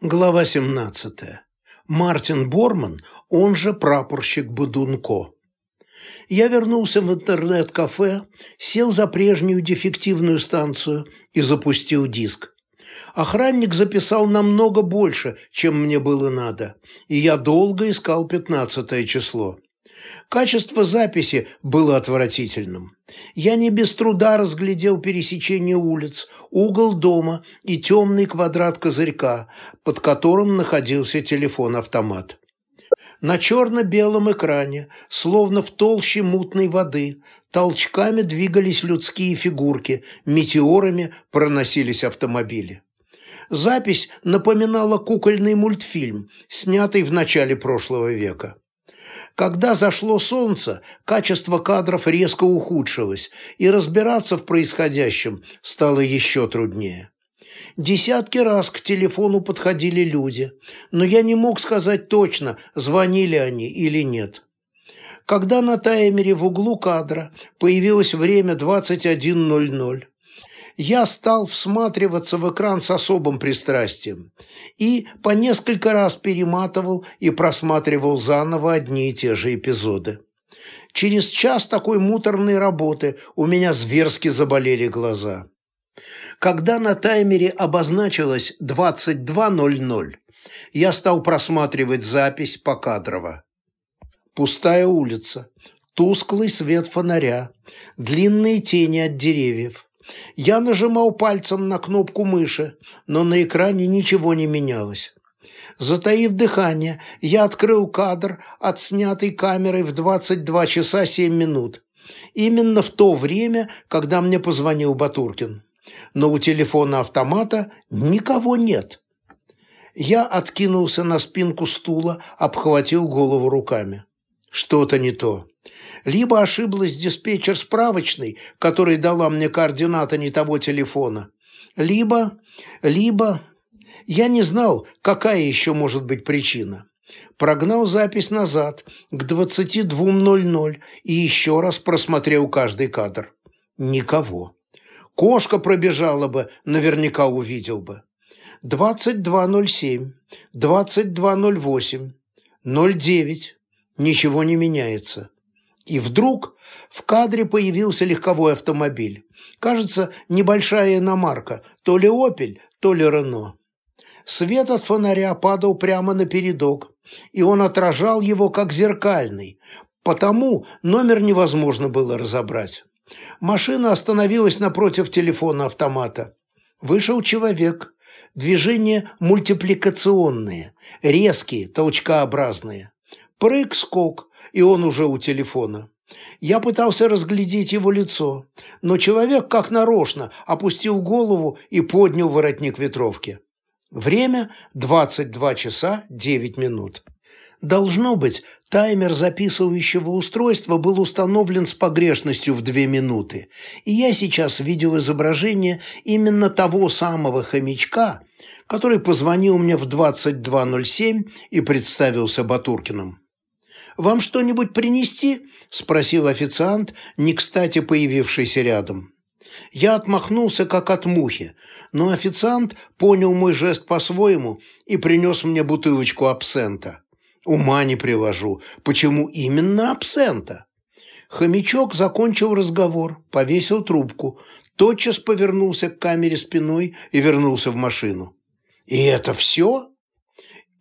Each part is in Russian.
Глава 17. Мартин Борман, он же прапорщик Будунко. Я вернулся в интернет-кафе, сел за прежнюю дефективную станцию и запустил диск. Охранник записал намного больше, чем мне было надо, и я долго искал пятнадцатое число. Качество записи было отвратительным. Я не без труда разглядел пересечение улиц, угол дома и темный квадрат козырька, под которым находился телефон-автомат. На черно-белом экране, словно в толще мутной воды, толчками двигались людские фигурки, метеорами проносились автомобили. Запись напоминала кукольный мультфильм, снятый в начале прошлого века. Когда зашло солнце, качество кадров резко ухудшилось, и разбираться в происходящем стало еще труднее. Десятки раз к телефону подходили люди, но я не мог сказать точно, звонили они или нет. Когда на таймере в углу кадра появилось время 21.00, я стал всматриваться в экран с особым пристрастием и по несколько раз перематывал и просматривал заново одни и те же эпизоды. Через час такой муторной работы у меня зверски заболели глаза. Когда на таймере обозначилось 22.00, я стал просматривать запись покадрово. Пустая улица, тусклый свет фонаря, длинные тени от деревьев – я нажимал пальцем на кнопку мыши, но на экране ничего не менялось. Затаив дыхание, я открыл кадр, отснятый камерой в 22 часа 7 минут. Именно в то время, когда мне позвонил Батуркин. Но у телефона автомата никого нет. Я откинулся на спинку стула, обхватил голову руками. Что-то не то. Либо ошиблась диспетчер справочной, которая дала мне координаты не того телефона, либо, либо... Я не знал, какая еще может быть причина. Прогнал запись назад, к 22.00, и еще раз просмотрел каждый кадр. Никого. Кошка пробежала бы, наверняка увидел бы. 22.07, 22.08, 09. Ничего не меняется. И вдруг в кадре появился легковой автомобиль. Кажется, небольшая иномарка, то ли «Опель», то ли «Рено». Свет от фонаря падал прямо на передок, и он отражал его как зеркальный, потому номер невозможно было разобрать. Машина остановилась напротив телефона автомата. Вышел человек. Движения мультипликационные, резкие, толчкообразные. Прыг-скок, и он уже у телефона. Я пытался разглядеть его лицо, но человек, как нарочно, опустил голову и поднял воротник ветровки. Время – 22 часа 9 минут. Должно быть, таймер записывающего устройства был установлен с погрешностью в 2 минуты, и я сейчас видел изображение именно того самого хомячка, который позвонил мне в 22.07 и представился Батуркиным. «Вам что-нибудь принести?» – спросил официант, не кстати появившийся рядом. Я отмахнулся, как от мухи, но официант понял мой жест по-своему и принес мне бутылочку абсента. Ума не привожу, почему именно абсента? Хомячок закончил разговор, повесил трубку, тотчас повернулся к камере спиной и вернулся в машину. «И это все?»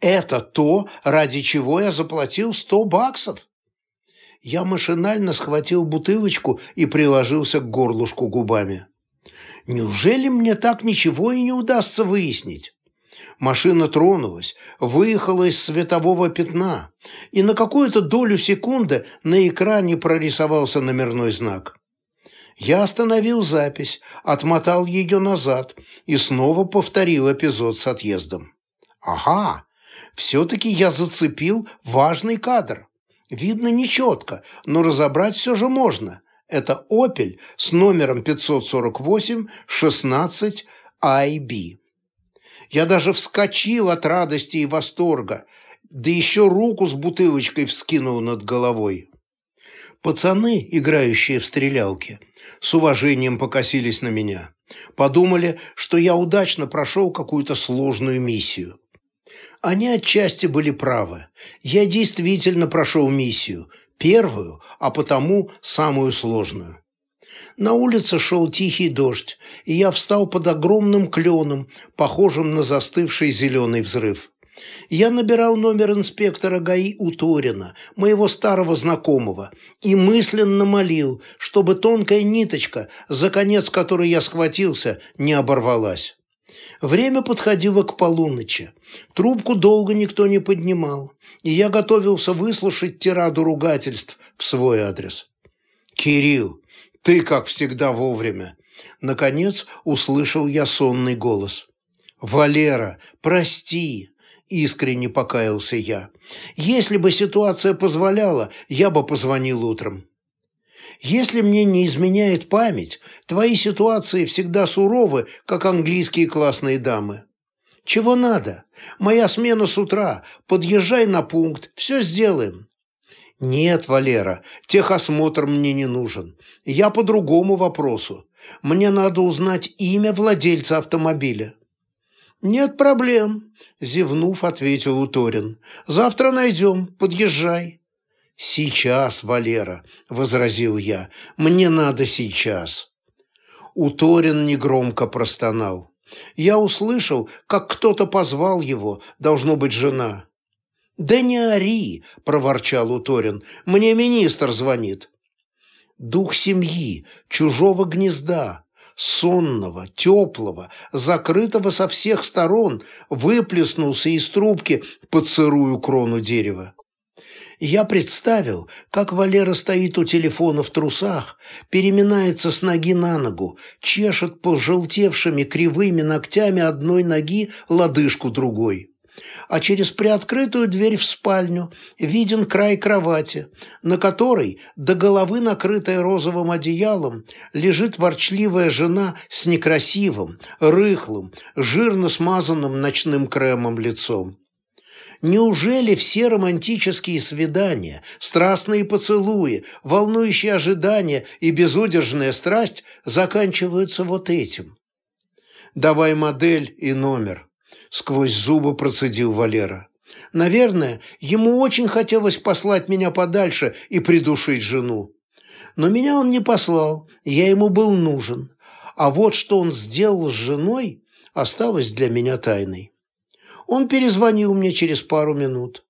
Это то, ради чего я заплатил сто баксов. Я машинально схватил бутылочку и приложился к горлышку губами. Неужели мне так ничего и не удастся выяснить? Машина тронулась, выехала из светового пятна, и на какую-то долю секунды на экране прорисовался номерной знак. Я остановил запись, отмотал ее назад и снова повторил эпизод с отъездом. Ага, все-таки я зацепил важный кадр. Видно нечетко, но разобрать все же можно. Это «Опель» с номером 548-16-IB. Я даже вскочил от радости и восторга, да еще руку с бутылочкой вскинул над головой. Пацаны, играющие в стрелялки, с уважением покосились на меня. Подумали, что я удачно прошел какую-то сложную миссию. Они отчасти были правы. Я действительно прошел миссию, первую, а потому самую сложную. На улице шел тихий дождь, и я встал под огромным кленом, похожим на застывший зеленый взрыв. Я набирал номер инспектора ГАИ Уторина, моего старого знакомого, и мысленно молил, чтобы тонкая ниточка, за конец которой я схватился, не оборвалась. Время подходило к полуночи. Трубку долго никто не поднимал, и я готовился выслушать тираду ругательств в свой адрес. «Кирилл, ты, как всегда, вовремя!» Наконец услышал я сонный голос. «Валера, прости!» Искренне покаялся я. «Если бы ситуация позволяла, я бы позвонил утром». Если мне не изменяет память, твои ситуации всегда суровы, как английские классные дамы. Чего надо? Моя смена с утра. Подъезжай на пункт, все сделаем. Нет, Валера, техосмотр мне не нужен. Я по другому вопросу. Мне надо узнать имя владельца автомобиля. Нет проблем, зевнув, ответил Уторин. Завтра найдем, подъезжай. «Сейчас, Валера», — возразил я, — «мне надо сейчас». Уторин негромко простонал. Я услышал, как кто-то позвал его, должно быть, жена. «Да не ори!» – проворчал Уторин. «Мне министр звонит». Дух семьи, чужого гнезда, сонного, теплого, закрытого со всех сторон, выплеснулся из трубки под сырую крону дерева. Я представил, как Валера стоит у телефона в трусах, переминается с ноги на ногу, чешет пожелтевшими кривыми ногтями одной ноги лодыжку другой. А через приоткрытую дверь в спальню виден край кровати, на которой, до головы накрытая розовым одеялом, лежит ворчливая жена с некрасивым, рыхлым, жирно смазанным ночным кремом лицом. Неужели все романтические свидания, страстные поцелуи, волнующие ожидания и безудержная страсть заканчиваются вот этим? «Давай модель и номер», – сквозь зубы процедил Валера. «Наверное, ему очень хотелось послать меня подальше и придушить жену. Но меня он не послал, я ему был нужен. А вот что он сделал с женой, осталось для меня тайной». Он перезвонил мне через пару минут.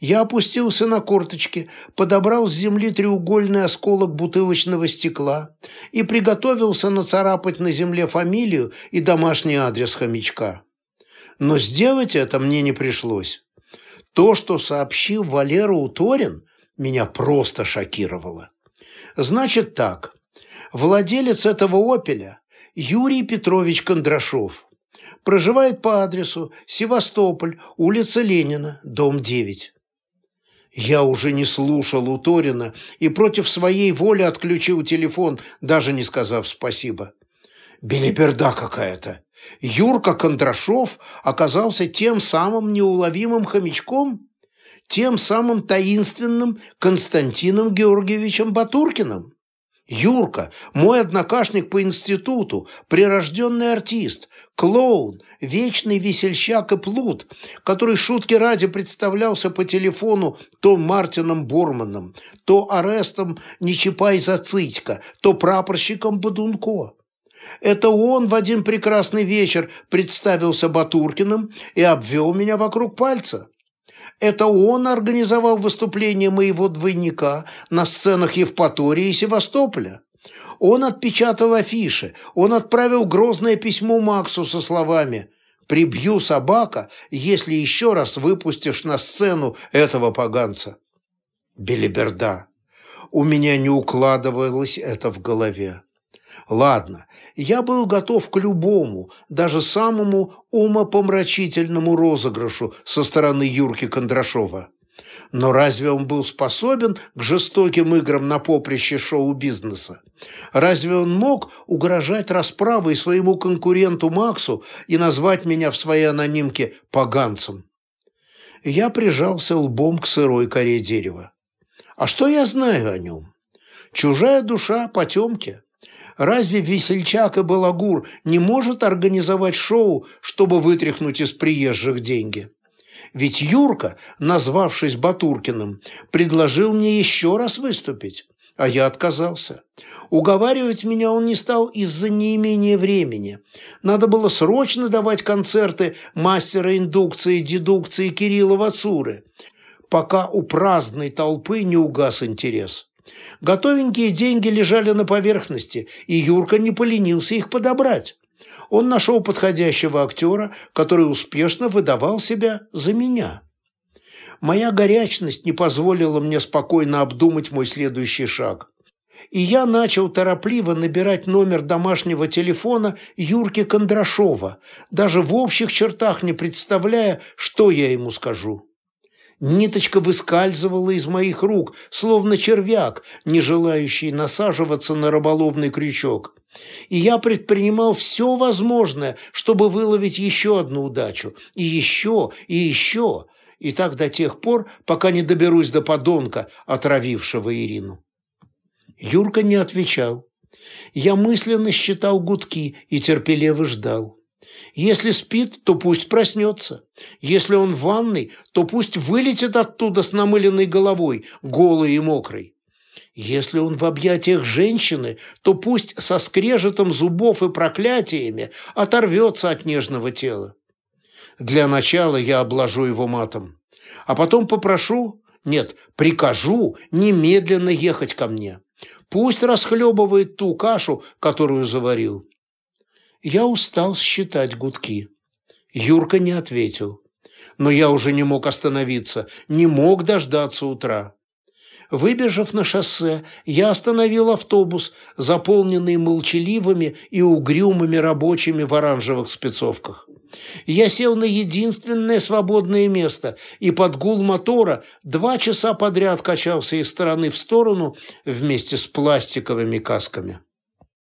Я опустился на корточки, подобрал с земли треугольный осколок бутылочного стекла и приготовился нацарапать на земле фамилию и домашний адрес хомячка. Но сделать это мне не пришлось. То, что сообщил Валера Уторин, меня просто шокировало. Значит так, владелец этого «Опеля» Юрий Петрович Кондрашов – Проживает по адресу Севастополь, улица Ленина, дом 9. Я уже не слушал у Торина и против своей воли отключил телефон, даже не сказав спасибо. Белиберда какая-то. Юрка Кондрашов оказался тем самым неуловимым хомячком, тем самым таинственным Константином Георгиевичем Батуркиным. Юрка, мой однокашник по институту, прирожденный артист, клоун, вечный весельщак и плут, который шутки ради представлялся по телефону то Мартином Борманом, то Арестом Нечипай Зацитько, то прапорщиком Бодунко. Это он в один прекрасный вечер представился Батуркиным и обвел меня вокруг пальца. Это он организовал выступление моего двойника на сценах Евпатории и Севастополя. Он отпечатал афиши, он отправил грозное письмо Максу со словами «Прибью собака, если еще раз выпустишь на сцену этого поганца». Белиберда. У меня не укладывалось это в голове. Ладно, я был готов к любому, даже самому умопомрачительному розыгрышу со стороны Юрки Кондрашова. Но разве он был способен к жестоким играм на поприще шоу-бизнеса? Разве он мог угрожать расправой своему конкуренту Максу и назвать меня в своей анонимке поганцем? Я прижался лбом к сырой коре дерева. А что я знаю о нем? Чужая душа потемки. Разве весельчак и балагур не может организовать шоу, чтобы вытряхнуть из приезжих деньги? Ведь Юрка, назвавшись Батуркиным, предложил мне еще раз выступить, а я отказался. Уговаривать меня он не стал из-за неимения времени. Надо было срочно давать концерты мастера индукции дедукции Кирилла Васуры, пока у праздной толпы не угас интерес. Готовенькие деньги лежали на поверхности, и Юрка не поленился их подобрать. Он нашел подходящего актера, который успешно выдавал себя за меня. Моя горячность не позволила мне спокойно обдумать мой следующий шаг. И я начал торопливо набирать номер домашнего телефона Юрки Кондрашова, даже в общих чертах не представляя, что я ему скажу. Ниточка выскальзывала из моих рук, словно червяк, не желающий насаживаться на рыболовный крючок. И я предпринимал все возможное, чтобы выловить еще одну удачу, и еще, и еще, и так до тех пор, пока не доберусь до подонка, отравившего Ирину. Юрка не отвечал. Я мысленно считал гудки и терпеливо ждал. Если спит, то пусть проснется. Если он в ванной, то пусть вылетит оттуда с намыленной головой, голой и мокрой. Если он в объятиях женщины, то пусть со скрежетом зубов и проклятиями оторвется от нежного тела. Для начала я обложу его матом, а потом попрошу, нет, прикажу немедленно ехать ко мне. Пусть расхлебывает ту кашу, которую заварил. Я устал считать гудки. Юрка не ответил. Но я уже не мог остановиться, не мог дождаться утра. Выбежав на шоссе, я остановил автобус, заполненный молчаливыми и угрюмыми рабочими в оранжевых спецовках. Я сел на единственное свободное место и под гул мотора два часа подряд качался из стороны в сторону вместе с пластиковыми касками.